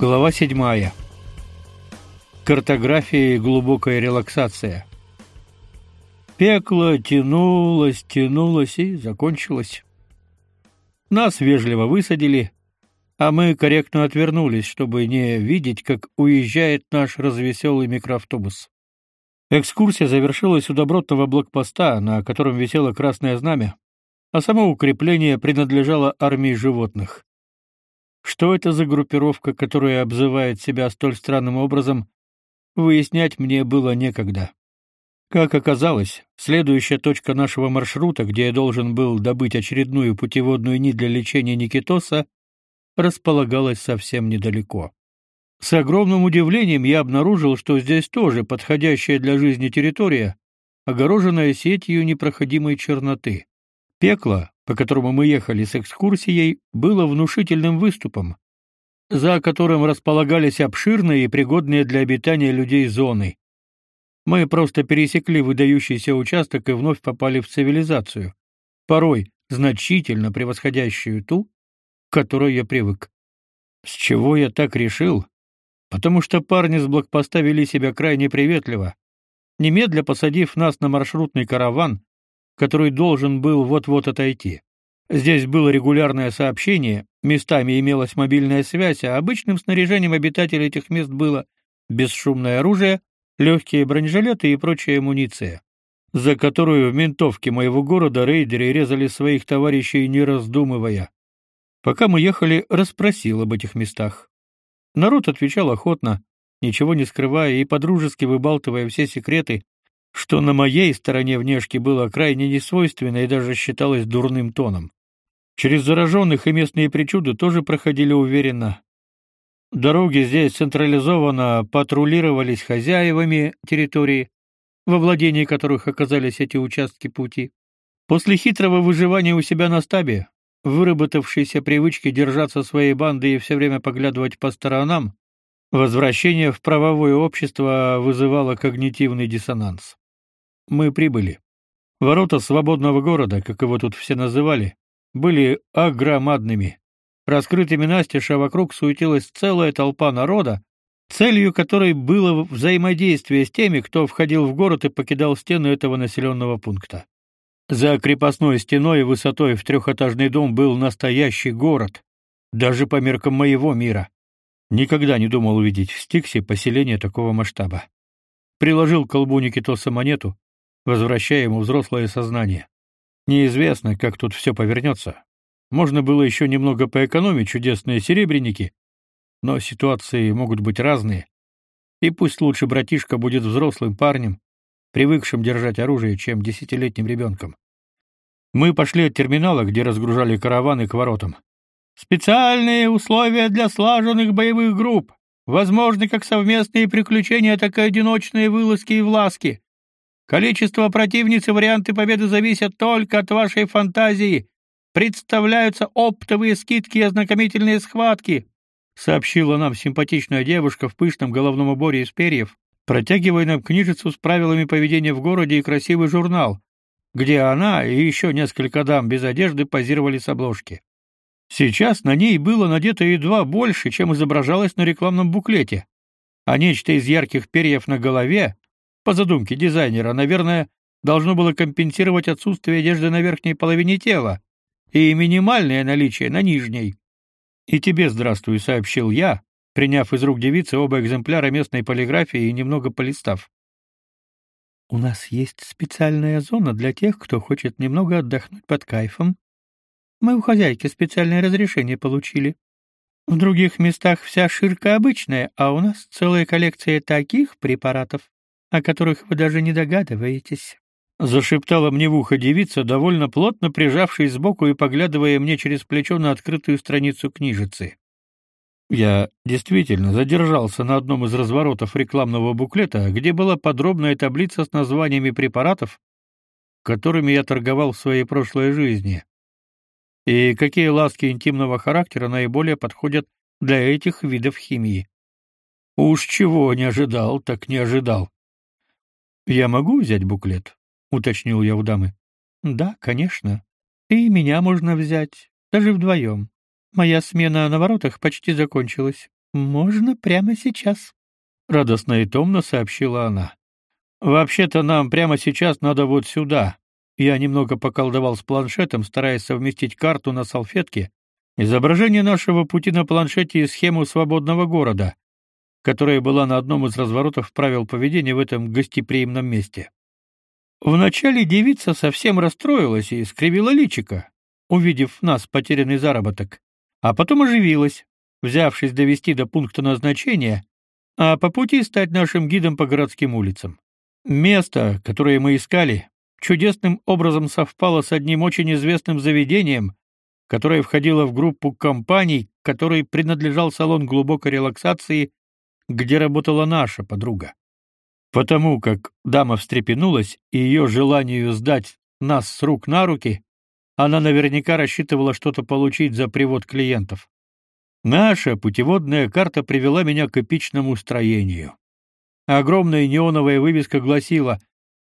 Глава 7. Картография и глубокая релаксация. Пекло тянулось, тянулось и закончилось. Нас вежливо высадили, а мы корректно отвернулись, чтобы не видеть, как уезжает наш развеселый микроавтобус. Экскурсия завершилась у добротного блокпоста, на котором висело красное знамя, а само укрепление принадлежало армии животных. Что это за группировка, которая обзывает себя столь странным образом, выяснять мне было некогда. Как оказалось, следующая точка нашего маршрута, где я должен был добыть очередную путеводную нить для лечения Никитоса, располагалась совсем недалеко. С огромным удивлением я обнаружил, что здесь тоже подходящая для жизни территория, огороженная сетью непроходимой черноты. Пекло, по которому мы ехали с экскурсией, было внушительным выступом, за которым располагались обширные и пригодные для обитания людей зоны. Мы просто пересекли выдающийся участок и вновь попали в цивилизацию, порой значительно превосходящую ту, к которой я привык. С чего я так решил? Потому что парни с блокпоста вели себя крайне приветливо. Немедля посадив нас на маршрутный караван, который должен был вот-вот отойти. Здесь было регулярное сообщение, местами имелась мобильная связь, а обычным снаряжением обитателей этих мест было бесшумное оружие, легкие бронежилеты и прочая амуниция, за которую в ментовке моего города рейдеры резали своих товарищей не раздумывая. Пока мы ехали, расспросил об этих местах. Народ отвечал охотно, ничего не скрывая и подружески выбалтывая все секреты, что на моей стороне внешки было крайне несвойственно и даже считалось дурным тоном. Через зараженных и местные причуды тоже проходили уверенно. Дороги здесь централизованно патрулировались хозяевами территории, во владении которых оказались эти участки пути. После хитрого выживания у себя на стабе, выработавшейся привычки держаться своей банды и все время поглядывать по сторонам, возвращение в правовое общество вызывало когнитивный диссонанс. Мы прибыли. Ворота свободного города, как его тут все называли, были огромадными. Раскрытыми настежь, а вокруг суетилась целая толпа народа, целью которой было взаимодействие с теми, кто входил в город и покидал стены этого населенного пункта. За крепостной стеной высотой в трехэтажный дом был настоящий город, даже по меркам моего мира. Никогда не думал увидеть в Стиксе поселение такого масштаба. Приложил к колбу Никитоса монету, возвращая ему взрослое сознание. Неизвестно, как тут все повернется. Можно было еще немного поэкономить чудесные серебряники, но ситуации могут быть разные. И пусть лучше братишка будет взрослым парнем, привыкшим держать оружие, чем десятилетним ребенком. Мы пошли от терминала, где разгружали караваны к воротам. Специальные условия для слаженных боевых групп. Возможны как совместные приключения, так и одиночные вылазки и власки. Количество противниц и варианты победы зависят только от вашей фантазии. Представляются оптовые скидки и ознакомительные схватки, сообщила нам симпатичная девушка в пышном головном уборе из перьев, протягивая нам книжицу с правилами поведения в городе и красивый журнал, где она и еще несколько дам без одежды позировали с обложки. Сейчас на ней было надето едва больше, чем изображалось на рекламном буклете, а нечто из ярких перьев на голове по задумке дизайнера, наверное, должно было компенсировать отсутствие одежды на верхней половине тела и минимальное наличие на нижней. «И тебе здравствуй», — сообщил я, приняв из рук девицы оба экземпляра местной полиграфии и немного полистав. «У нас есть специальная зона для тех, кто хочет немного отдохнуть под кайфом. Мы у хозяйки специальное разрешение получили. В других местах вся ширка обычная, а у нас целая коллекция таких препаратов, о которых вы даже не догадываетесь. Зашептала мне в ухо девица, довольно плотно прижавшись сбоку и поглядывая мне через плечо на открытую страницу книжицы. Я действительно задержался на одном из разворотов рекламного буклета, где была подробная таблица с названиями препаратов, которыми я торговал в своей прошлой жизни. И какие ласки интимного характера наиболее подходят для этих видов химии. Уж чего не ожидал, так не ожидал. Я могу взять буклет? уточнил я у дамы. Да, конечно. И меня можно взять, даже вдвоем. Моя смена на воротах почти закончилась. Можно прямо сейчас, радостно и томно сообщила она. Вообще-то нам прямо сейчас надо вот сюда. Я немного поколдовал с планшетом, стараясь совместить карту на салфетке, изображение нашего пути на планшете и схему свободного города, которая была на одном из разворотов правил поведения в этом гостеприимном месте. Вначале девица совсем расстроилась и скривила личико, увидев нас потерянный заработок, а потом оживилась, взявшись довести до пункта назначения, а по пути стать нашим гидом по городским улицам. Место, которое мы искали, чудесным образом совпало с одним очень известным заведением, которое входило в группу компаний, которой принадлежал салон глубокой релаксации, где работала наша подруга. Потому как дама встрепенулась и ее желанию сдать нас с рук на руки, она наверняка рассчитывала что-то получить за привод клиентов. Наша путеводная карта привела меня к эпичному строению. Огромная неоновая вывеска гласила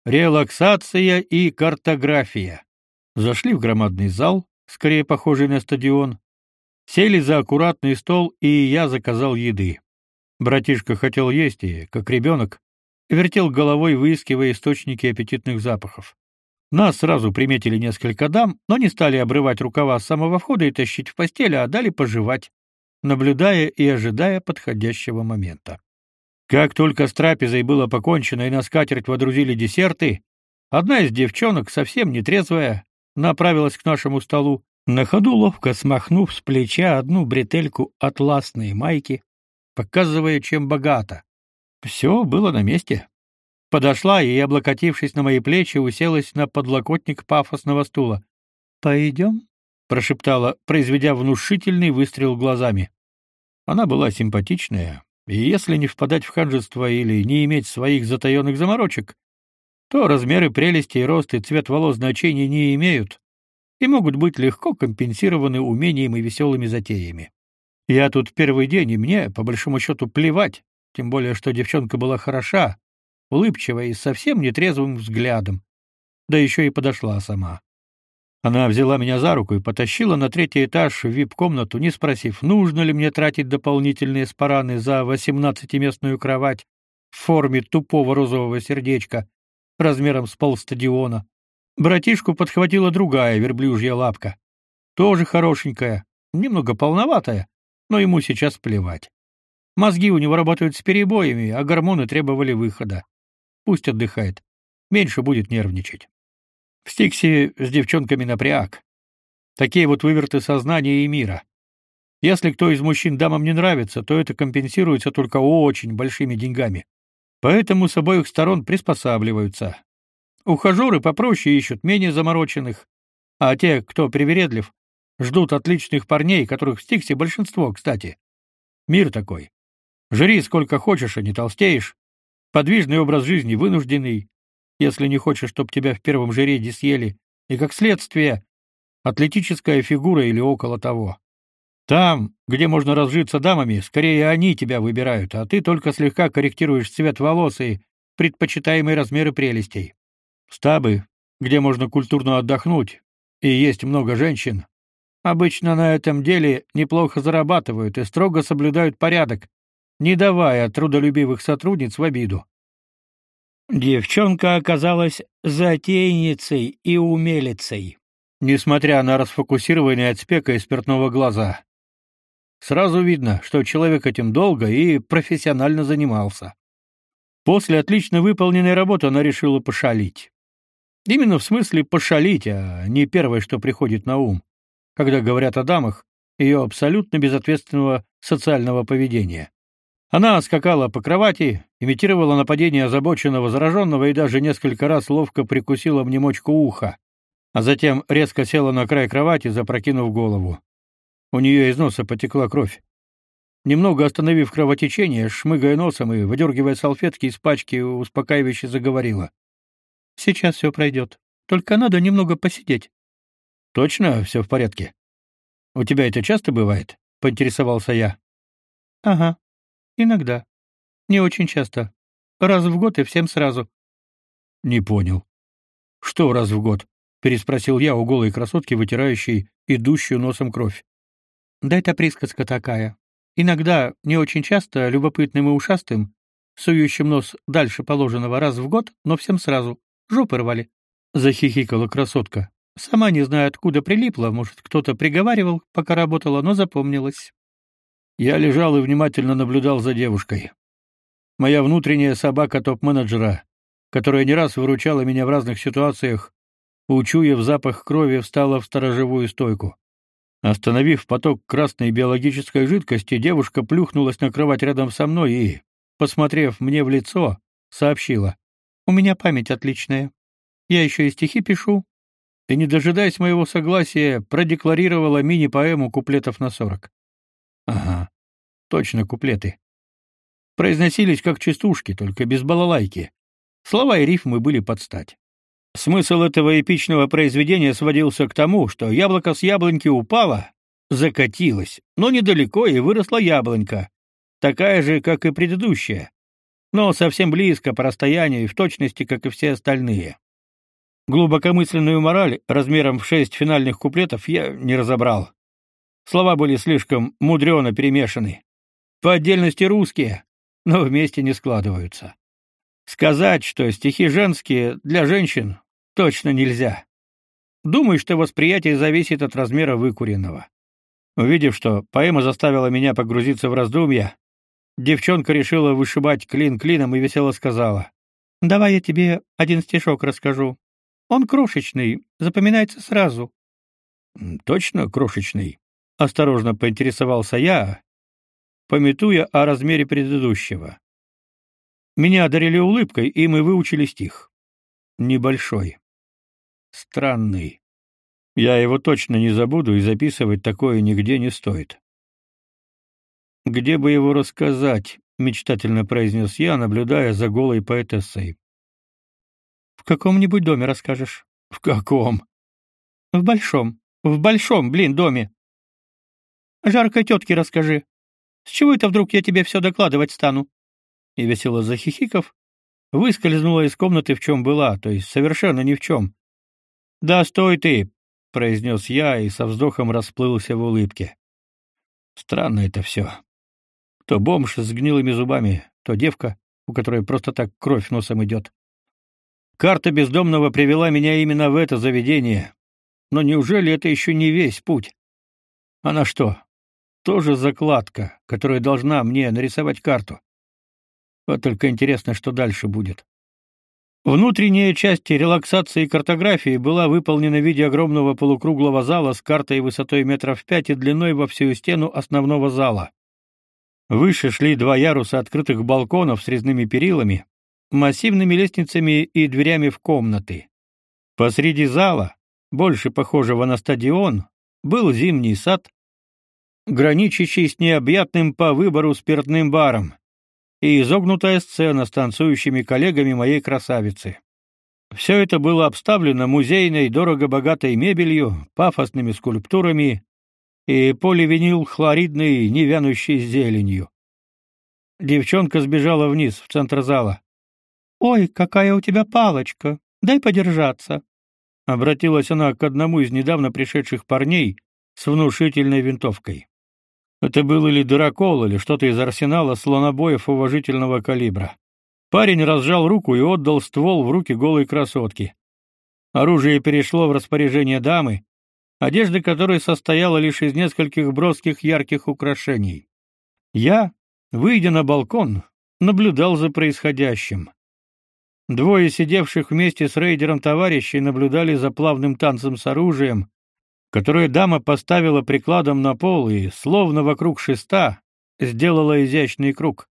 «Релаксация и картография». Зашли в громадный зал, скорее похожий на стадион, сели за аккуратный стол, и я заказал еды. Братишка хотел есть и, как ребенок, вертел головой, выискивая источники аппетитных запахов. Нас сразу приметили несколько дам, но не стали обрывать рукава с самого входа и тащить в постель, а дали пожевать, наблюдая и ожидая подходящего момента. Как только с трапезой было покончено и на скатерть водрузили десерты, одна из девчонок, совсем нетрезвая, направилась к нашему столу, на ходу ловко смахнув с плеча одну бретельку атласной майки, показывая, чем богата. Все было на месте. Подошла и, облокотившись на мои плечи, уселась на подлокотник пафосного стула. «Пойдем?» — прошептала, произведя внушительный выстрел глазами. Она была симпатичная, и если не впадать в ханжество или не иметь своих затаенных заморочек, то размеры прелести и рост и цвет волос значения не имеют и могут быть легко компенсированы умением и веселыми затеями. Я тут первый день, и мне, по большому счету, плевать, тем более, что девчонка была хороша, улыбчивая и совсем нетрезвым взглядом, да еще и подошла сама. Она взяла меня за руку и потащила на третий этаж в вип-комнату, не спросив, нужно ли мне тратить дополнительные спараны за восемнадцатиместную кровать в форме тупого розового сердечка размером с полстадиона. Братишку подхватила другая верблюжья лапка, тоже хорошенькая, немного полноватая, но ему сейчас плевать. Мозги у него работают с перебоями, а гормоны требовали выхода. Пусть отдыхает, меньше будет нервничать. В Стиксе с девчонками напряг. Такие вот выверты сознания и мира. Если кто из мужчин дамам не нравится, то это компенсируется только очень большими деньгами. Поэтому с обоих сторон приспосабливаются. Ухажеры попроще ищут менее замороченных, а те, кто привередлив, ждут отличных парней, которых в Стиксе большинство, кстати. Мир такой. Жри сколько хочешь, а не толстеешь. Подвижный образ жизни вынужденный, если не хочешь, чтобы тебя в первом же рейде съели, и как следствие атлетическая фигура или около того. Там, где можно разжиться дамами, скорее они тебя выбирают, а ты только слегка корректируешь цвет волос и предпочитаемые размеры прелестей. Стабы, где можно культурно отдохнуть, и есть много женщин, обычно на этом деле неплохо зарабатывают и строго соблюдают порядок, не давая трудолюбивых сотрудниц в обиду. Девчонка оказалась затейницей и умелицей, несмотря на расфокусированные от спека и спиртного глаза. Сразу видно, что человек этим долго и профессионально занимался. После отлично выполненной работы она решила пошалить. Именно в смысле пошалить, а не первое, что приходит на ум, когда говорят о дамах, ее абсолютно безответственного социального поведения. Она скакала по кровати, имитировала нападение озабоченного зараженного и даже несколько раз ловко прикусила мне мочку уха, а затем резко села на край кровати, запрокинув голову. У нее из носа потекла кровь. Немного остановив кровотечение, шмыгая носом и выдергивая салфетки из пачки, успокаивающе заговорила. «Сейчас все пройдет. Только надо немного посидеть». «Точно все в порядке? У тебя это часто бывает?» — поинтересовался я. «Ага», Иногда. Не очень часто. Раз в год и всем сразу. Не понял. Что раз в год? переспросил я у голой красотки, вытирающей идущую носом кровь. Да это присказка такая. иногда, не очень часто, любопытным и ушастым, сующим нос дальше положенного раз в год, но всем сразу. Жопы рвали. Захихикала красотка. Сама не знаю, откуда прилипла, может, кто-то приговаривал, пока работала, но запомнилась. Я лежал и внимательно наблюдал за девушкой. Моя внутренняя собака топ-менеджера, которая не раз выручала меня в разных ситуациях, учуяв запах крови, встала в сторожевую стойку. Остановив поток красной биологической жидкости, девушка плюхнулась на кровать рядом со мной и, посмотрев мне в лицо, сообщила: "У меня память отличная. Я еще и стихи пишу". И не дожидаясь моего согласия, продекларировала мини-поэму куплетов на сорок. Ага. Точно куплеты. Произносились как частушки, только без балалайки. Слова и рифмы были под стать. Смысл этого эпичного произведения сводился к тому, что яблоко с яблоньки упало, закатилось, но недалеко и выросла яблонька, такая же, как и предыдущая, но совсем близко по расстоянию и в точности, как и все остальные. Глубокомысленную мораль размером в шесть финальных куплетов я не разобрал. Слова были слишком мудрено перемешаны. По отдельности русские, но вместе не складываются. Сказать, что стихи женские для женщин, точно нельзя. Думаю, что восприятие зависит от размера выкуренного. Увидев, что поэма заставила меня погрузиться в раздумья, девчонка решила вышибать клин клином и весело сказала: "Давай я тебе один стишок расскажу. Он крошечный, запоминается сразу". "Точно крошечный?" осторожно поинтересовался я, пометуя о размере предыдущего. Меня одарили улыбкой, и мы выучили стих. Небольшой. Странный. Я его точно не забуду, и записывать такое нигде не стоит. Где бы его рассказать, мечтательно произнес я, наблюдая за голой поэтессой. В каком-нибудь доме расскажешь. В каком? В большом. В большом, блин, доме. Жаркой тетке расскажи. С чего это вдруг я тебе все докладывать стану? И весело захихиков выскользнула из комнаты в чем была, то есть совершенно ни в чем. Да стой ты, произнес я и со вздохом расплылся в улыбке. Странно это все. То бомж с гнилыми зубами, то девка, у которой просто так кровь носом идет. Карта бездомного привела меня именно в это заведение. Но неужели это еще не весь путь? Она что, тоже закладка, которая должна мне нарисовать карту. Вот только интересно, что дальше будет. Внутренняя часть релаксации и картографии была выполнена в виде огромного полукруглого зала с картой высотой метров пять и длиной во всю стену основного зала. Выше шли два яруса открытых балконов с резными перилами, массивными лестницами и дверями в комнаты. Посреди зала, больше похожего на стадион, был зимний сад, граничащий с необъятным по выбору спиртным баром, и изогнутая сцена с танцующими коллегами моей красавицы. Все это было обставлено музейной дорого-богатой мебелью, пафосными скульптурами и поливинилхлоридной невянущей зеленью. Девчонка сбежала вниз, в центр зала. «Ой, какая у тебя палочка! Дай подержаться!» Обратилась она к одному из недавно пришедших парней с внушительной винтовкой. Это был или дырокол, или что-то из арсенала слонобоев уважительного калибра. Парень разжал руку и отдал ствол в руки голой красотки. Оружие перешло в распоряжение дамы, одежда которой состояла лишь из нескольких броских ярких украшений. Я, выйдя на балкон, наблюдал за происходящим. Двое сидевших вместе с рейдером товарищей наблюдали за плавным танцем с оружием, которое дама поставила прикладом на пол и, словно вокруг шеста, сделала изящный круг.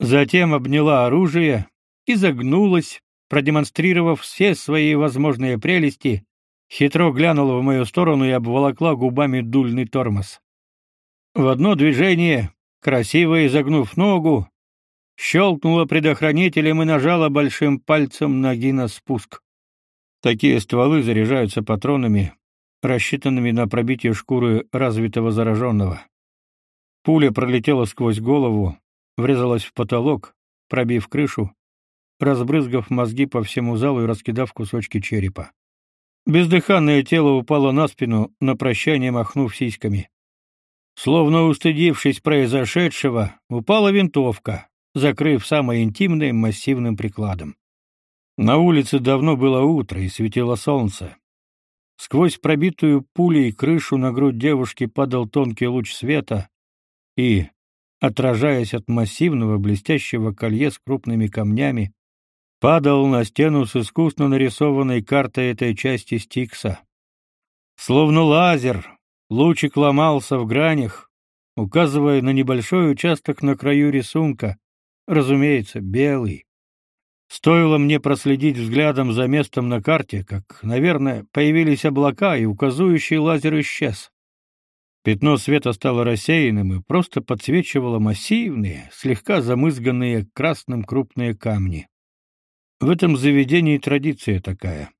Затем обняла оружие и загнулась, продемонстрировав все свои возможные прелести, хитро глянула в мою сторону и обволокла губами дульный тормоз. В одно движение, красиво изогнув ногу, щелкнула предохранителем и нажала большим пальцем ноги на спуск. Такие стволы заряжаются патронами, рассчитанными на пробитие шкуры развитого зараженного. Пуля пролетела сквозь голову, врезалась в потолок, пробив крышу, разбрызгав мозги по всему залу и раскидав кусочки черепа. Бездыханное тело упало на спину, на прощание махнув сиськами. Словно устыдившись произошедшего, упала винтовка, закрыв самое интимное массивным прикладом. На улице давно было утро и светило солнце. Сквозь пробитую пулей крышу на грудь девушки падал тонкий луч света и, отражаясь от массивного блестящего колье с крупными камнями, падал на стену с искусно нарисованной картой этой части Стикса. Словно лазер, лучик ломался в гранях, указывая на небольшой участок на краю рисунка, разумеется, белый. Стоило мне проследить взглядом за местом на карте, как, наверное, появились облака, и указующий лазер исчез. Пятно света стало рассеянным и просто подсвечивало массивные, слегка замызганные красным крупные камни. В этом заведении традиция такая.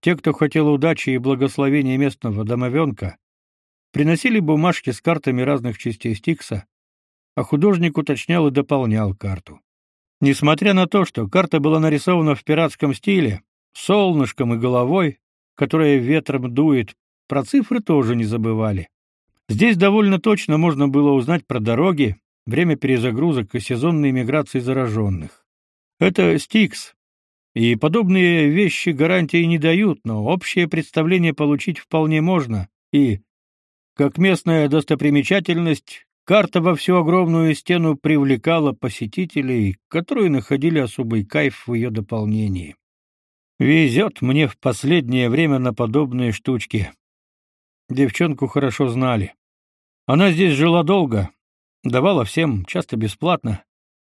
Те, кто хотел удачи и благословения местного домовенка, приносили бумажки с картами разных частей Стикса, а художник уточнял и дополнял карту. Несмотря на то, что карта была нарисована в пиратском стиле, солнышком и головой, которая ветром дует, про цифры тоже не забывали. Здесь довольно точно можно было узнать про дороги, время перезагрузок и сезонные миграции зараженных. Это Стикс, и подобные вещи гарантии не дают, но общее представление получить вполне можно, и, как местная достопримечательность, карта во всю огромную стену привлекала посетителей, которые находили особый кайф в ее дополнении. Везет мне в последнее время на подобные штучки. Девчонку хорошо знали. Она здесь жила долго, давала всем, часто бесплатно,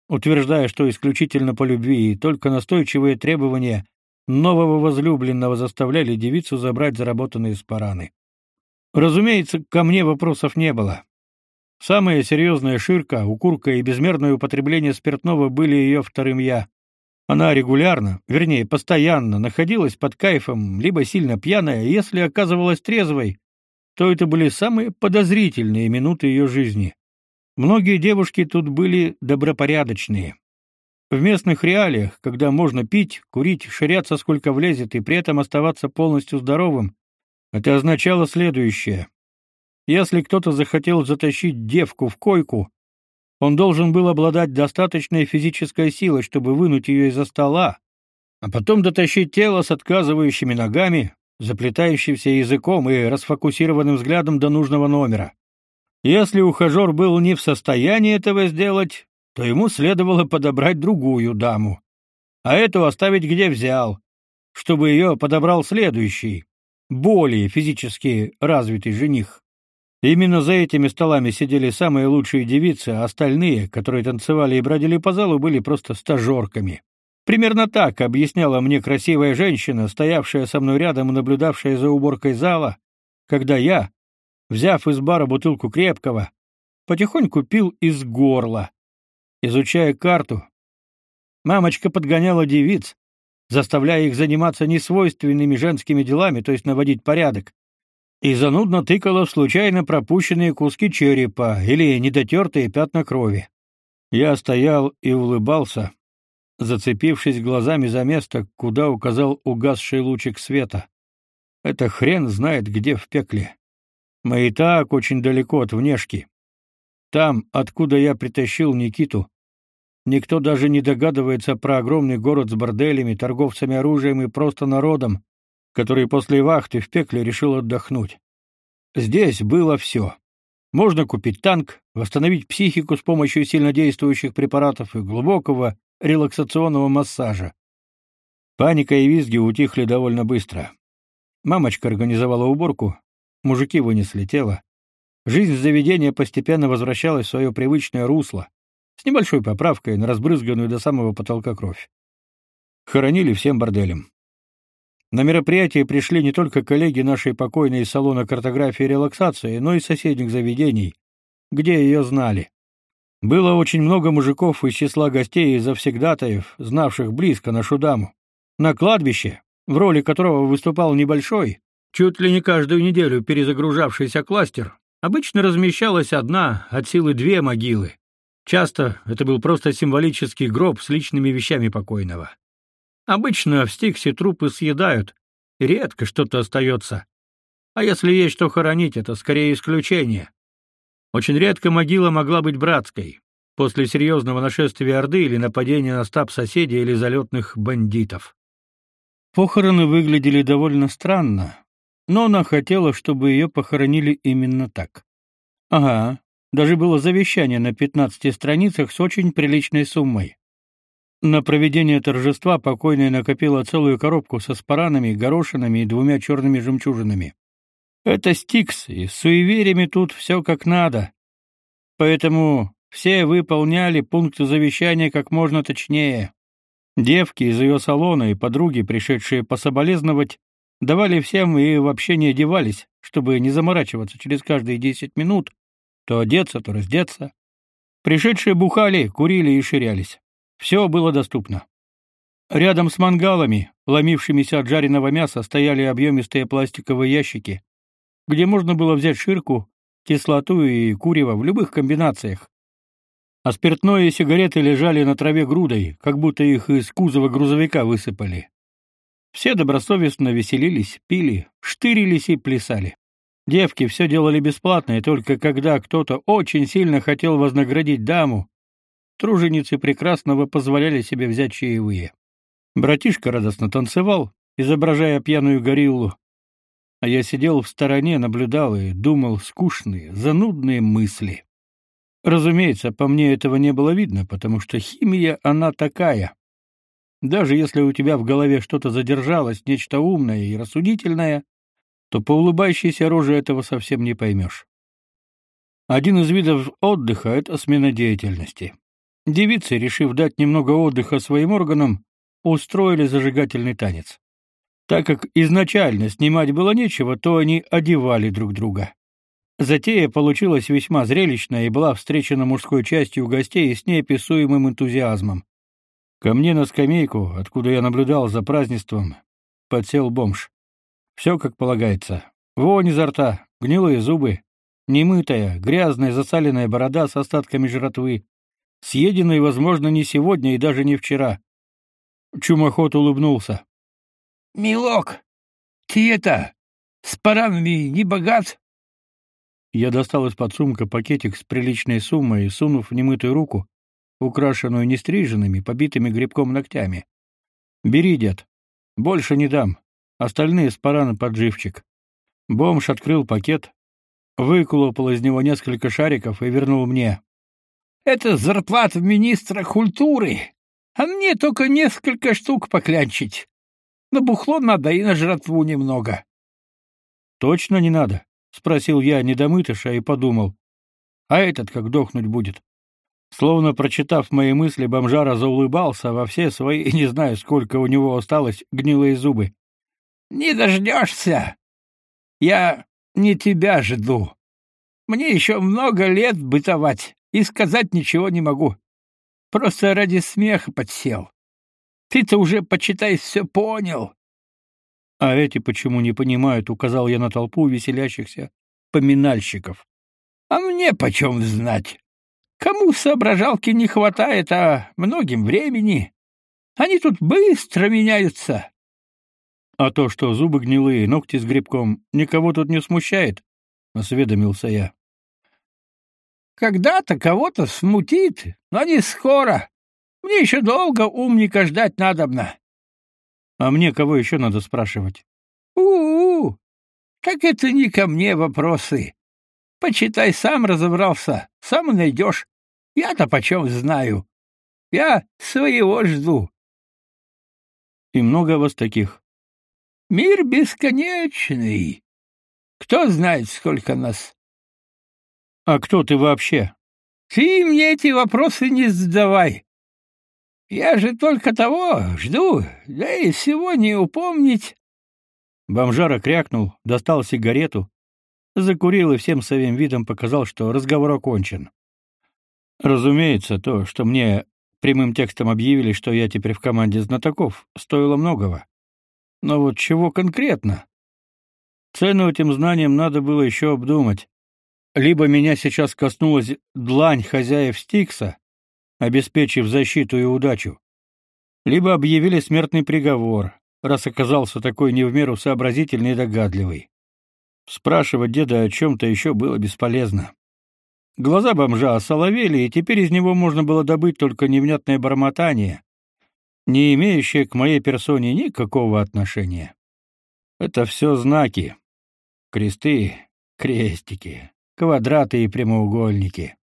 утверждая, что исключительно по любви, и только настойчивые требования нового возлюбленного заставляли девицу забрать заработанные спараны. Разумеется, ко мне вопросов не было. Самая серьезная ширка, укурка и безмерное употребление спиртного были ее вторым «я». Она регулярно, вернее, постоянно находилась под кайфом, либо сильно пьяная, если оказывалась трезвой, то это были самые подозрительные минуты ее жизни. Многие девушки тут были добропорядочные. В местных реалиях, когда можно пить, курить, ширяться сколько влезет и при этом оставаться полностью здоровым, это означало следующее. Если кто-то захотел затащить девку в койку, он должен был обладать достаточной физической силой, чтобы вынуть ее из-за стола, а потом дотащить тело с отказывающими ногами, заплетающимся языком и расфокусированным взглядом до нужного номера. Если ухажер был не в состоянии этого сделать, то ему следовало подобрать другую даму, а эту оставить где взял, чтобы ее подобрал следующий, более физически развитый жених. Именно за этими столами сидели самые лучшие девицы, а остальные, которые танцевали и бродили по залу, были просто стажерками. Примерно так объясняла мне красивая женщина, стоявшая со мной рядом и наблюдавшая за уборкой зала, когда я, взяв из бара бутылку крепкого, потихоньку пил из горла, изучая карту. Мамочка подгоняла девиц, заставляя их заниматься несвойственными женскими делами, то есть наводить порядок, и занудно тыкала в случайно пропущенные куски черепа или недотертые пятна крови. Я стоял и улыбался, зацепившись глазами за место, куда указал угасший лучик света. Это хрен знает где в пекле. Мы и так очень далеко от внешки. Там, откуда я притащил Никиту, никто даже не догадывается про огромный город с борделями, торговцами оружием и просто народом, который после вахты в пекле решил отдохнуть. Здесь было все. Можно купить танк, восстановить психику с помощью сильнодействующих препаратов и глубокого релаксационного массажа. Паника и визги утихли довольно быстро. Мамочка организовала уборку, Мужики вынесли тело. Жизнь заведения постепенно возвращалась в свое привычное русло, с небольшой поправкой на разбрызганную до самого потолка кровь. Хоронили всем борделем. На мероприятие пришли не только коллеги нашей покойной из салона картографии и релаксации, но и соседних заведений, где ее знали. Было очень много мужиков из числа гостей и завсегдатаев, знавших близко нашу даму. На кладбище, в роли которого выступал небольшой, Чуть ли не каждую неделю перезагружавшийся кластер обычно размещалась одна, от силы две могилы. Часто это был просто символический гроб с личными вещами покойного. Обычно в Стиксе трупы съедают, редко что-то остается. А если есть что хоронить, это скорее исключение. Очень редко могила могла быть братской, после серьезного нашествия Орды или нападения на стаб соседей или залетных бандитов. Похороны выглядели довольно странно, но она хотела, чтобы ее похоронили именно так. Ага, даже было завещание на 15 страницах с очень приличной суммой. На проведение торжества покойная накопила целую коробку со спаранами, горошинами и двумя черными жемчужинами. Это стикс, и с суевериями тут все как надо. Поэтому все выполняли пункты завещания как можно точнее. Девки из ее салона и подруги, пришедшие пособолезновать, давали всем и вообще не одевались, чтобы не заморачиваться через каждые десять минут, то одеться, то раздеться. Пришедшие бухали, курили и ширялись. Все было доступно. Рядом с мангалами, ломившимися от жареного мяса, стояли объемистые пластиковые ящики, где можно было взять ширку, кислоту и курево в любых комбинациях. А спиртное и сигареты лежали на траве грудой, как будто их из кузова грузовика высыпали. Все добросовестно веселились, пили, штырились и плясали. Девки все делали бесплатно, и только когда кто-то очень сильно хотел вознаградить даму, труженицы прекрасного позволяли себе взять чаевые. Братишка радостно танцевал, изображая пьяную гориллу, а я сидел в стороне, наблюдал и думал скучные, занудные мысли. Разумеется, по мне этого не было видно, потому что химия она такая. Даже если у тебя в голове что-то задержалось, нечто умное и рассудительное, то по улыбающейся роже этого совсем не поймешь. Один из видов отдыха — это смена деятельности. Девицы, решив дать немного отдыха своим органам, устроили зажигательный танец. Так как изначально снимать было нечего, то они одевали друг друга. Затея получилась весьма зрелищная и была встречена мужской частью гостей с неописуемым энтузиазмом. Ко мне на скамейку, откуда я наблюдал за празднеством, подсел бомж. Все как полагается. Вонь изо рта, гнилые зубы, немытая, грязная засаленная борода с остатками жратвы, съеденной, возможно, не сегодня и даже не вчера. Чумоход улыбнулся. «Милок, ты это, с паранами не богат?» Я достал из-под сумка пакетик с приличной суммой и, сунув в немытую руку, украшенную нестриженными, побитыми грибком ногтями. «Бери, дед. Больше не дам. Остальные с парана подживчик». Бомж открыл пакет, выколупал из него несколько шариков и вернул мне. «Это зарплата министра культуры, а мне только несколько штук поклянчить. На бухло надо и на жратву немного». «Точно не надо?» спросил я недомытыша и подумал: а этот как дохнуть будет? Словно прочитав мои мысли, бомжара заулыбался во все свои, не знаю, сколько у него осталось, гнилые зубы. Не дождешься. Я не тебя жду. Мне еще много лет бытовать, и сказать ничего не могу. Просто ради смеха подсел. Ты-то уже, почитай, все понял. А эти почему не понимают, указал я на толпу веселящихся поминальщиков. А мне почем знать? Кому соображалки не хватает, а многим времени. Они тут быстро меняются. А то, что зубы гнилые, ногти с грибком, никого тут не смущает, осведомился я. Когда-то кого-то смутит, но не скоро. Мне еще долго умника ждать надобно. А мне кого еще надо спрашивать? У-у-у. Так это не ко мне вопросы. Почитай, сам разобрался, сам найдешь. Я-то почем знаю. Я своего жду. И много вас таких? Мир бесконечный. Кто знает, сколько нас? А кто ты вообще? Ты мне эти вопросы не задавай. Я же только того жду, да и всего не упомнить. Бомжара крякнул, достал сигарету, закурил и всем своим видом показал, что разговор окончен. Разумеется, то, что мне прямым текстом объявили, что я теперь в команде знатоков, стоило многого. Но вот чего конкретно? Цену этим знаниям надо было еще обдумать. Либо меня сейчас коснулась длань хозяев Стикса, обеспечив защиту и удачу, либо объявили смертный приговор, раз оказался такой не в меру сообразительный и догадливый. Спрашивать деда о чем-то еще было бесполезно. Глаза бомжа осоловели, и теперь из него можно было добыть только невнятное бормотание, не имеющее к моей персоне никакого отношения. Это все знаки. Кресты, крестики, квадраты и прямоугольники.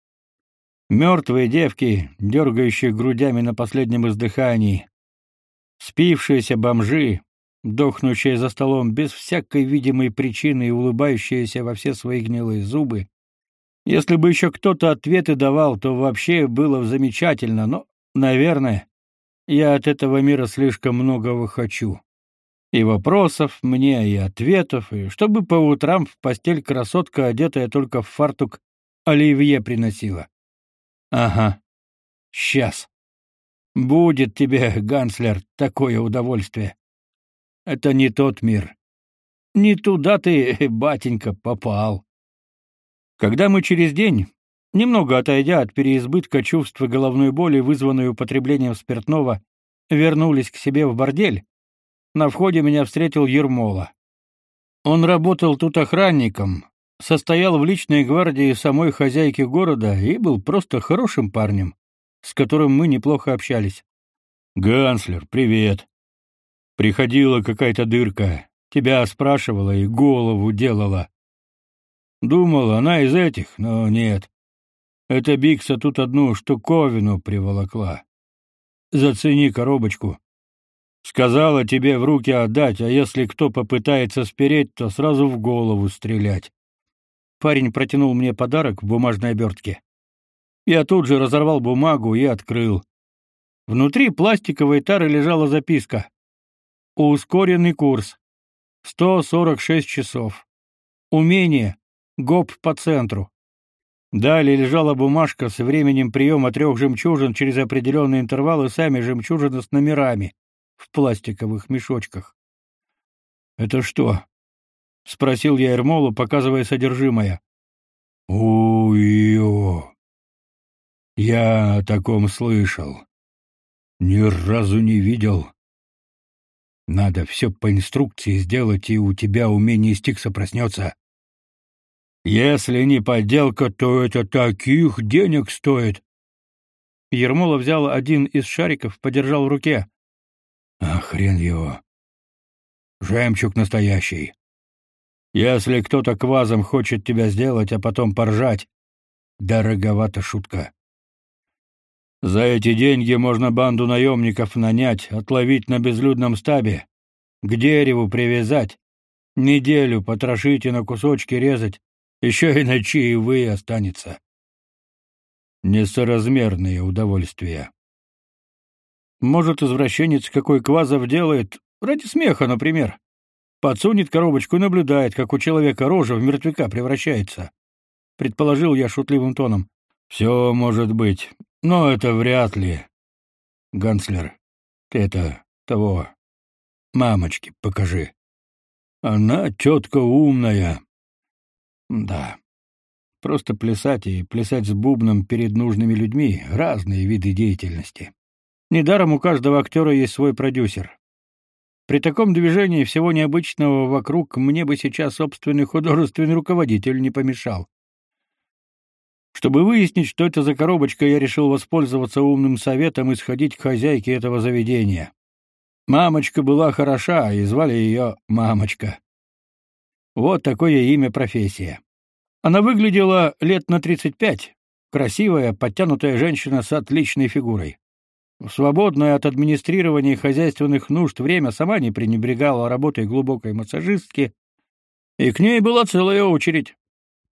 Мертвые девки, дергающие грудями на последнем издыхании. Спившиеся бомжи, дохнущие за столом без всякой видимой причины и улыбающиеся во все свои гнилые зубы. Если бы еще кто-то ответы давал, то вообще было замечательно, но, наверное, я от этого мира слишком многого хочу. И вопросов мне, и ответов, и чтобы по утрам в постель красотка, одетая только в фартук, оливье приносила. Ага. Сейчас. Будет тебе, Ганслер, такое удовольствие. Это не тот мир. Не туда ты, батенька, попал. Когда мы через день, немного отойдя от переизбытка чувства головной боли, вызванной употреблением спиртного, вернулись к себе в бордель, на входе меня встретил Ермола. Он работал тут охранником, состоял в личной гвардии самой хозяйки города и был просто хорошим парнем, с которым мы неплохо общались. «Ганслер, привет!» Приходила какая-то дырка, тебя спрашивала и голову делала. Думал, она из этих, но нет. Эта Бикса тут одну штуковину приволокла. Зацени коробочку. Сказала тебе в руки отдать, а если кто попытается спереть, то сразу в голову стрелять. Парень протянул мне подарок в бумажной обертке. Я тут же разорвал бумагу и открыл. Внутри пластиковой тары лежала записка. Ускоренный курс. 146 часов. Умение гоп по центру. Далее лежала бумажка с временем приема трех жемчужин через определенные интервалы, сами жемчужины с номерами в пластиковых мешочках. «Это что?» — спросил я Эрмолу, показывая содержимое. «Ой-ё! Я о таком слышал. Ни разу не видел. Надо все по инструкции сделать, и у тебя умение стикса проснется. Если не подделка, то это таких денег стоит. Ермола взял один из шариков, подержал в руке. А хрен его. Жемчуг настоящий. Если кто-то квазом хочет тебя сделать, а потом поржать, дороговата шутка. За эти деньги можно банду наемников нанять, отловить на безлюдном стабе, к дереву привязать, неделю потрошить и на кусочки резать, еще и на чаевые останется. Несоразмерные удовольствия. Может, извращенец какой Квазов делает, ради смеха, например. Подсунет коробочку и наблюдает, как у человека рожа в мертвяка превращается. Предположил я шутливым тоном. Все может быть, но это вряд ли. Ганслер, ты это, того, мамочке покажи. Она тетка умная, да. Просто плясать и плясать с бубном перед нужными людьми — разные виды деятельности. Недаром у каждого актера есть свой продюсер. При таком движении всего необычного вокруг мне бы сейчас собственный художественный руководитель не помешал. Чтобы выяснить, что это за коробочка, я решил воспользоваться умным советом и сходить к хозяйке этого заведения. Мамочка была хороша, и звали ее Мамочка. Вот такое имя профессия. Она выглядела лет на 35, красивая, подтянутая женщина с отличной фигурой. В свободное от администрирования хозяйственных нужд время сама не пренебрегала работой глубокой массажистки, и к ней была целая очередь.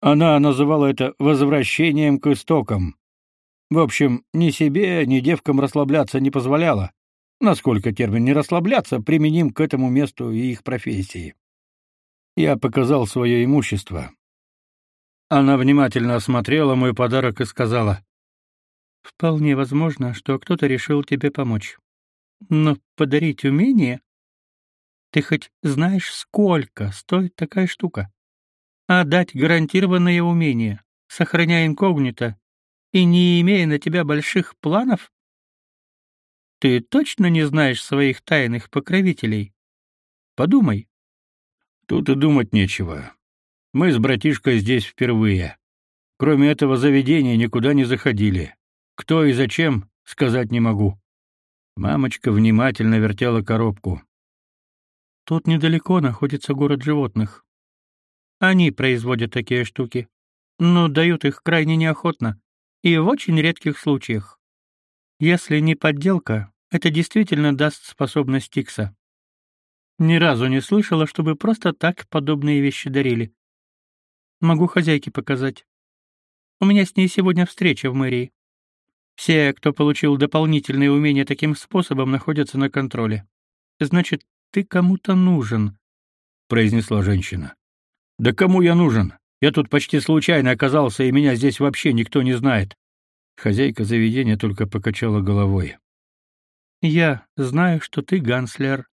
Она называла это возвращением к истокам. В общем, ни себе, ни девкам расслабляться не позволяла. Насколько термин «не расслабляться» применим к этому месту и их профессии. Я показал свое имущество. Она внимательно осмотрела мой подарок и сказала: "Вполне возможно, что кто-то решил тебе помочь. Но подарить умение ты хоть знаешь, сколько стоит такая штука? А дать гарантированное умение, сохраняя инкогнито и не имея на тебя больших планов? Ты точно не знаешь своих тайных покровителей? Подумай. Тут и думать нечего. Мы с братишкой здесь впервые. Кроме этого заведения никуда не заходили. Кто и зачем, сказать не могу. Мамочка внимательно вертела коробку. Тут недалеко находится город животных. Они производят такие штуки, но дают их крайне неохотно и в очень редких случаях. Если не подделка, это действительно даст способность Тикса. Ни разу не слышала, чтобы просто так подобные вещи дарили. Могу хозяйке показать. У меня с ней сегодня встреча в мэрии. Все, кто получил дополнительные умения таким способом, находятся на контроле. Значит, ты кому-то нужен, произнесла женщина. Да кому я нужен? Я тут почти случайно оказался, и меня здесь вообще никто не знает. Хозяйка заведения только покачала головой. Я знаю, что ты ганслер,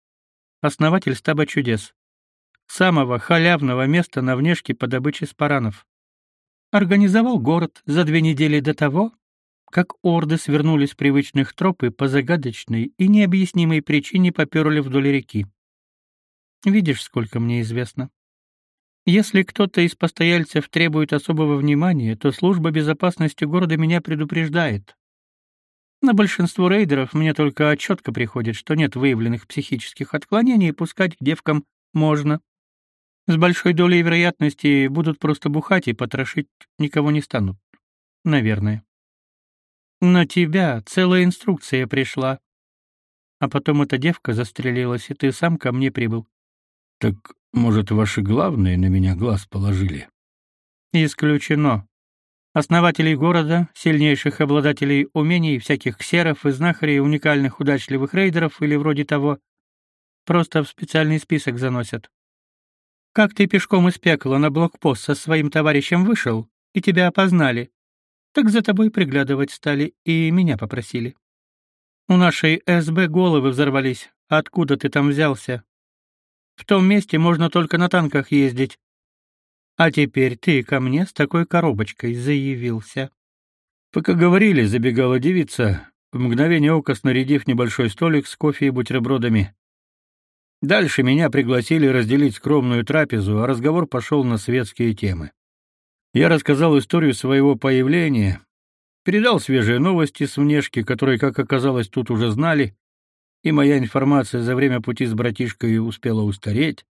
основатель стаба чудес, самого халявного места на внешке по добыче спаранов. Организовал город за две недели до того, как орды свернулись с привычных троп и по загадочной и необъяснимой причине поперли вдоль реки. Видишь, сколько мне известно. Если кто-то из постояльцев требует особого внимания, то служба безопасности города меня предупреждает. На большинство рейдеров мне только отчетка приходит, что нет выявленных психических отклонений, и пускать к девкам можно. С большой долей вероятности будут просто бухать и потрошить никого не станут. Наверное. На тебя целая инструкция пришла. А потом эта девка застрелилась, и ты сам ко мне прибыл. Так, может, ваши главные на меня глаз положили? Исключено. Основателей города, сильнейших обладателей умений, всяких ксеров и знахарей, уникальных удачливых рейдеров или вроде того, просто в специальный список заносят. Как ты пешком из пекла на блокпост со своим товарищем вышел, и тебя опознали, так за тобой приглядывать стали и меня попросили. У нашей СБ головы взорвались. Откуда ты там взялся? В том месте можно только на танках ездить. А теперь ты ко мне с такой коробочкой заявился. Пока говорили, забегала девица, в мгновение ока снарядив небольшой столик с кофе и бутербродами. Дальше меня пригласили разделить скромную трапезу, а разговор пошел на светские темы. Я рассказал историю своего появления, передал свежие новости с внешки, которые, как оказалось, тут уже знали, и моя информация за время пути с братишкой успела устареть.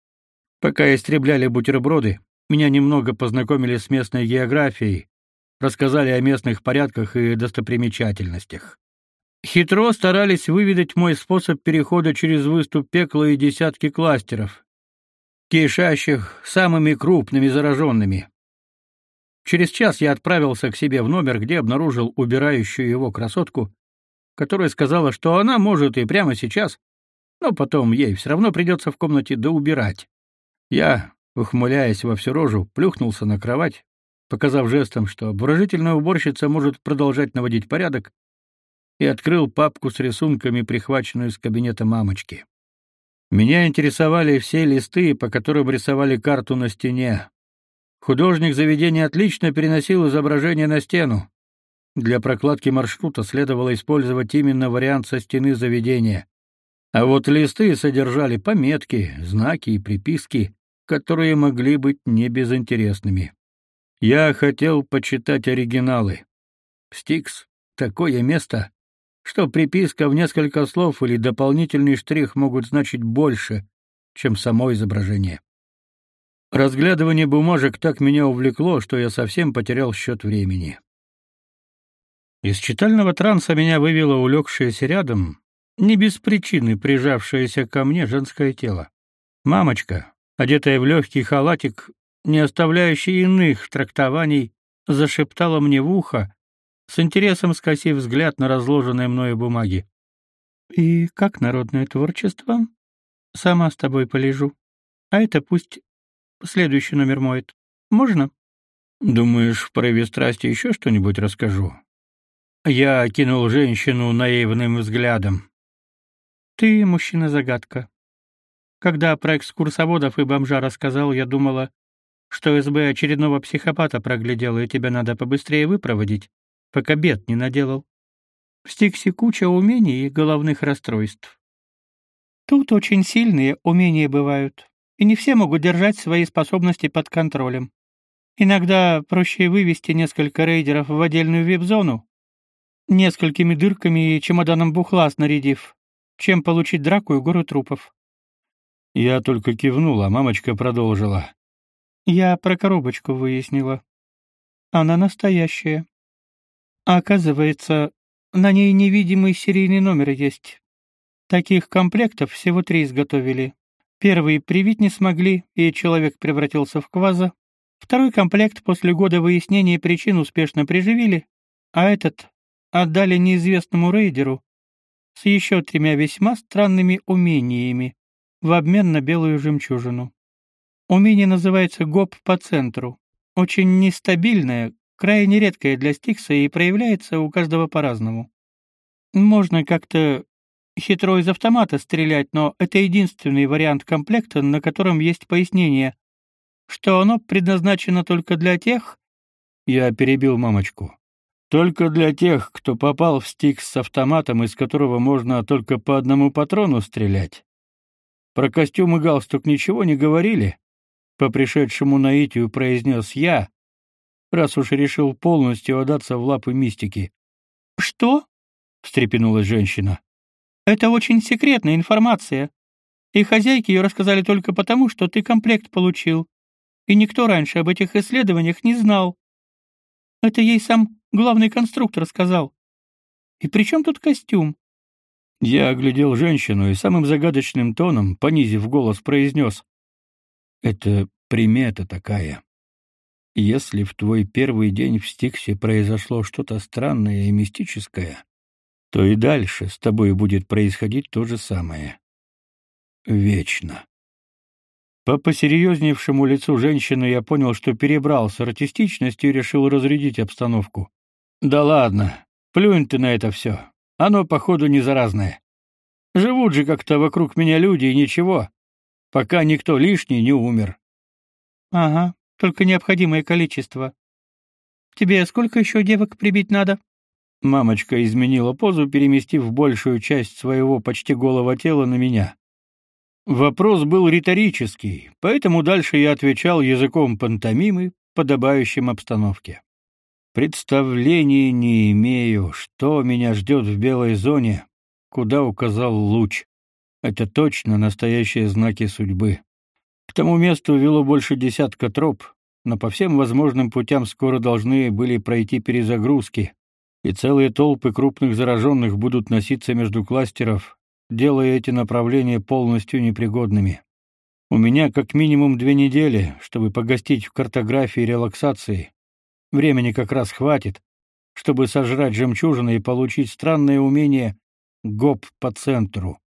Пока истребляли бутерброды, меня немного познакомили с местной географией, рассказали о местных порядках и достопримечательностях. Хитро старались выведать мой способ перехода через выступ пекла и десятки кластеров, кишащих самыми крупными зараженными. Через час я отправился к себе в номер, где обнаружил убирающую его красотку, которая сказала, что она может и прямо сейчас, но потом ей все равно придется в комнате доубирать. Я, ухмыляясь во всю рожу, плюхнулся на кровать, показав жестом, что обворожительная уборщица может продолжать наводить порядок, и открыл папку с рисунками, прихваченную из кабинета мамочки. Меня интересовали все листы, по которым рисовали карту на стене, Художник заведения отлично переносил изображение на стену. Для прокладки маршрута следовало использовать именно вариант со стены заведения. А вот листы содержали пометки, знаки и приписки, которые могли быть небезынтересными. Я хотел почитать оригиналы. Стикс — такое место, что приписка в несколько слов или дополнительный штрих могут значить больше, чем само изображение. Разглядывание бумажек так меня увлекло, что я совсем потерял счет времени. Из читального транса меня вывело улегшееся рядом, не без причины прижавшееся ко мне женское тело. Мамочка, одетая в легкий халатик, не оставляющий иных трактований, зашептала мне в ухо, с интересом скосив взгляд на разложенные мною бумаги. «И как народное творчество? Сама с тобой полежу. А это пусть следующий номер моет. Можно? Думаешь, в порыве страсти еще что-нибудь расскажу? Я окинул женщину наивным взглядом. Ты мужчина-загадка. Когда про экскурсоводов и бомжа рассказал, я думала, что СБ очередного психопата проглядела, и тебя надо побыстрее выпроводить, пока бед не наделал. В Стиксе куча умений и головных расстройств. Тут очень сильные умения бывают и не все могут держать свои способности под контролем. Иногда проще вывести несколько рейдеров в отдельную вип-зону, несколькими дырками и чемоданом бухла снарядив, чем получить драку и гору трупов. Я только кивнула, а мамочка продолжила. Я про коробочку выяснила. Она настоящая. А оказывается, на ней невидимый серийный номер есть. Таких комплектов всего три изготовили. Первый привить не смогли, и человек превратился в кваза. Второй комплект после года выяснения причин успешно приживили, а этот отдали неизвестному рейдеру с еще тремя весьма странными умениями в обмен на белую жемчужину. Умение называется ГОП по центру. Очень нестабильное, крайне редкое для Стикса и проявляется у каждого по-разному. Можно как-то хитро из автомата стрелять, но это единственный вариант комплекта, на котором есть пояснение, что оно предназначено только для тех... Я перебил мамочку. Только для тех, кто попал в Стикс с автоматом, из которого можно только по одному патрону стрелять. Про костюм и галстук ничего не говорили? По пришедшему наитию произнес я, раз уж решил полностью отдаться в лапы мистики. «Что?» — встрепенулась женщина. «Это очень секретная информация, и хозяйки ее рассказали только потому, что ты комплект получил, и никто раньше об этих исследованиях не знал. Это ей сам главный конструктор сказал. И при чем тут костюм?» Я оглядел женщину и самым загадочным тоном, понизив голос, произнес. «Это примета такая. Если в твой первый день в Стиксе произошло что-то странное и мистическое, то и дальше с тобой будет происходить то же самое. Вечно». По посерьезневшему лицу женщины я понял, что перебрал с артистичностью и решил разрядить обстановку. «Да ладно, плюнь ты на это все. Оно, походу, не заразное. Живут же как-то вокруг меня люди и ничего, пока никто лишний не умер. Ага, только необходимое количество. Тебе сколько еще девок прибить надо? Мамочка изменила позу, переместив большую часть своего почти голого тела на меня. Вопрос был риторический, поэтому дальше я отвечал языком пантомимы, подобающим обстановке. Представления не имею, что меня ждет в белой зоне, куда указал луч. Это точно настоящие знаки судьбы. К тому месту вело больше десятка троп, но по всем возможным путям скоро должны были пройти перезагрузки, и целые толпы крупных зараженных будут носиться между кластеров, делая эти направления полностью непригодными. У меня как минимум две недели, чтобы погостить в картографии и релаксации, Времени как раз хватит, чтобы сожрать жемчужины и получить странное умение гоп по центру.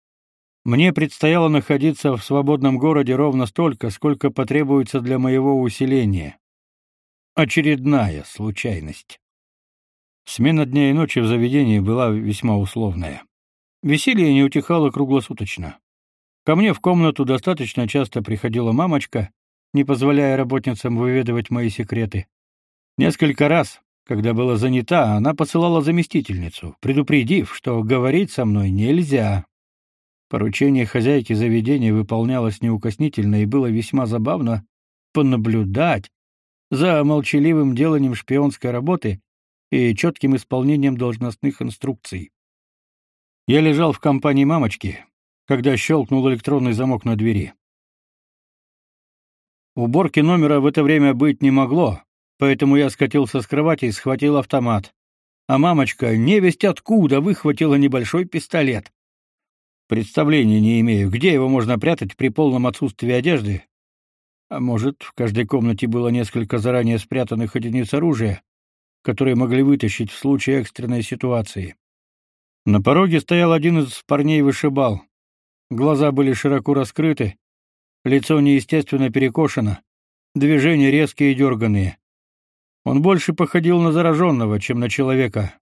Мне предстояло находиться в свободном городе ровно столько, сколько потребуется для моего усиления. Очередная случайность. Смена дня и ночи в заведении была весьма условная. Веселье не утихало круглосуточно. Ко мне в комнату достаточно часто приходила мамочка, не позволяя работницам выведывать мои секреты. Несколько раз, когда была занята, она посылала заместительницу, предупредив, что говорить со мной нельзя. Поручение хозяйки заведения выполнялось неукоснительно и было весьма забавно понаблюдать за молчаливым деланием шпионской работы и четким исполнением должностных инструкций. Я лежал в компании мамочки, когда щелкнул электронный замок на двери. Уборки номера в это время быть не могло, Поэтому я скатился с кровати и схватил автомат. А мамочка, невесть откуда, выхватила небольшой пистолет. Представления не имею, где его можно прятать при полном отсутствии одежды. А может, в каждой комнате было несколько заранее спрятанных единиц оружия, которые могли вытащить в случае экстренной ситуации. На пороге стоял один из парней-вышибал. Глаза были широко раскрыты, лицо неестественно перекошено, движения резкие и дерганные. Он больше походил на зараженного, чем на человека.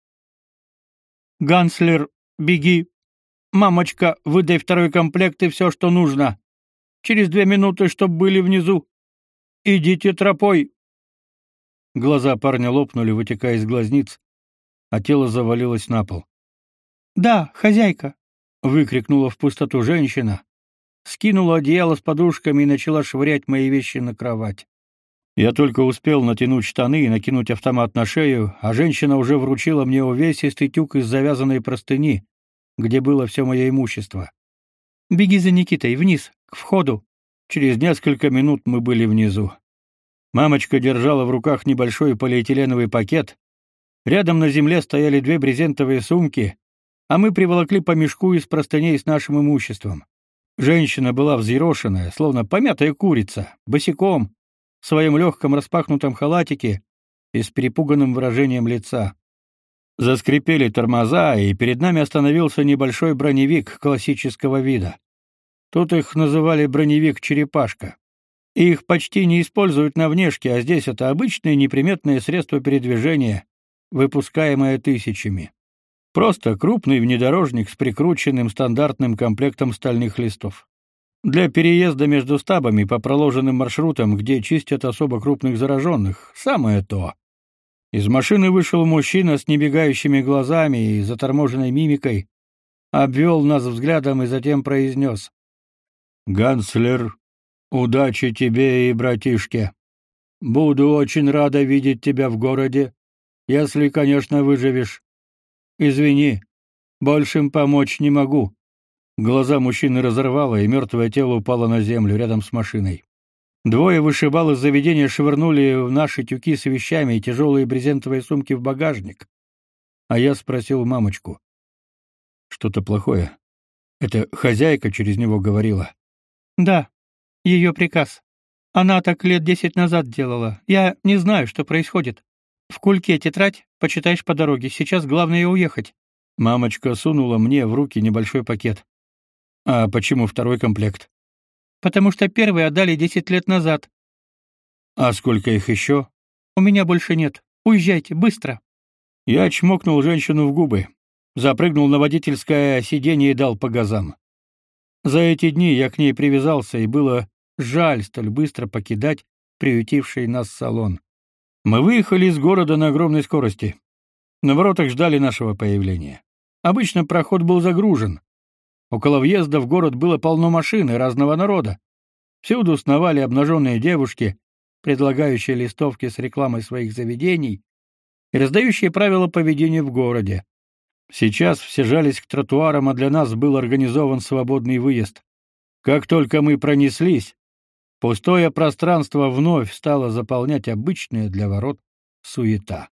«Ганслер, беги! Мамочка, выдай второй комплект и все, что нужно. Через две минуты, чтоб были внизу. Идите тропой!» Глаза парня лопнули, вытекая из глазниц, а тело завалилось на пол. «Да, хозяйка!» — выкрикнула в пустоту женщина, скинула одеяло с подушками и начала швырять мои вещи на кровать. Я только успел натянуть штаны и накинуть автомат на шею, а женщина уже вручила мне увесистый тюк из завязанной простыни, где было все мое имущество. «Беги за Никитой, вниз, к входу». Через несколько минут мы были внизу. Мамочка держала в руках небольшой полиэтиленовый пакет. Рядом на земле стояли две брезентовые сумки, а мы приволокли по мешку из простыней с нашим имуществом. Женщина была взъерошенная, словно помятая курица, босиком, в своем легком распахнутом халатике и с перепуганным выражением лица. Заскрипели тормоза, и перед нами остановился небольшой броневик классического вида. Тут их называли броневик-черепашка. Их почти не используют на внешке, а здесь это обычное неприметное средство передвижения, выпускаемое тысячами. Просто крупный внедорожник с прикрученным стандартным комплектом стальных листов. Для переезда между стабами по проложенным маршрутам, где чистят особо крупных зараженных, самое то. Из машины вышел мужчина с небегающими глазами и заторможенной мимикой, обвел нас взглядом и затем произнес. «Ганслер, Удачи тебе и братишке. Буду очень рада видеть тебя в городе, если, конечно, выживешь. Извини, большим помочь не могу. Глаза мужчины разорвало, и мертвое тело упало на землю рядом с машиной. Двое вышибал из заведения швырнули в наши тюки с вещами и тяжелые брезентовые сумки в багажник. А я спросил мамочку. Что-то плохое. Это хозяйка через него говорила. Да, ее приказ. Она так лет десять назад делала. Я не знаю, что происходит. В кульке тетрадь, почитаешь по дороге. Сейчас главное уехать. Мамочка сунула мне в руки небольшой пакет. А почему второй комплект? Потому что первый отдали десять лет назад. А сколько их еще? У меня больше нет. Уезжайте быстро. Я чмокнул женщину в губы, запрыгнул на водительское сиденье и дал по газам. За эти дни я к ней привязался, и было Жаль столь быстро покидать приютивший нас салон. Мы выехали из города на огромной скорости. На воротах ждали нашего появления. Обычно проход был загружен. Около въезда в город было полно машин и разного народа. Всюду сновали обнаженные девушки, предлагающие листовки с рекламой своих заведений и раздающие правила поведения в городе. Сейчас все жались к тротуарам, а для нас был организован свободный выезд. Как только мы пронеслись, Пустое пространство вновь стало заполнять обычная для ворот суета.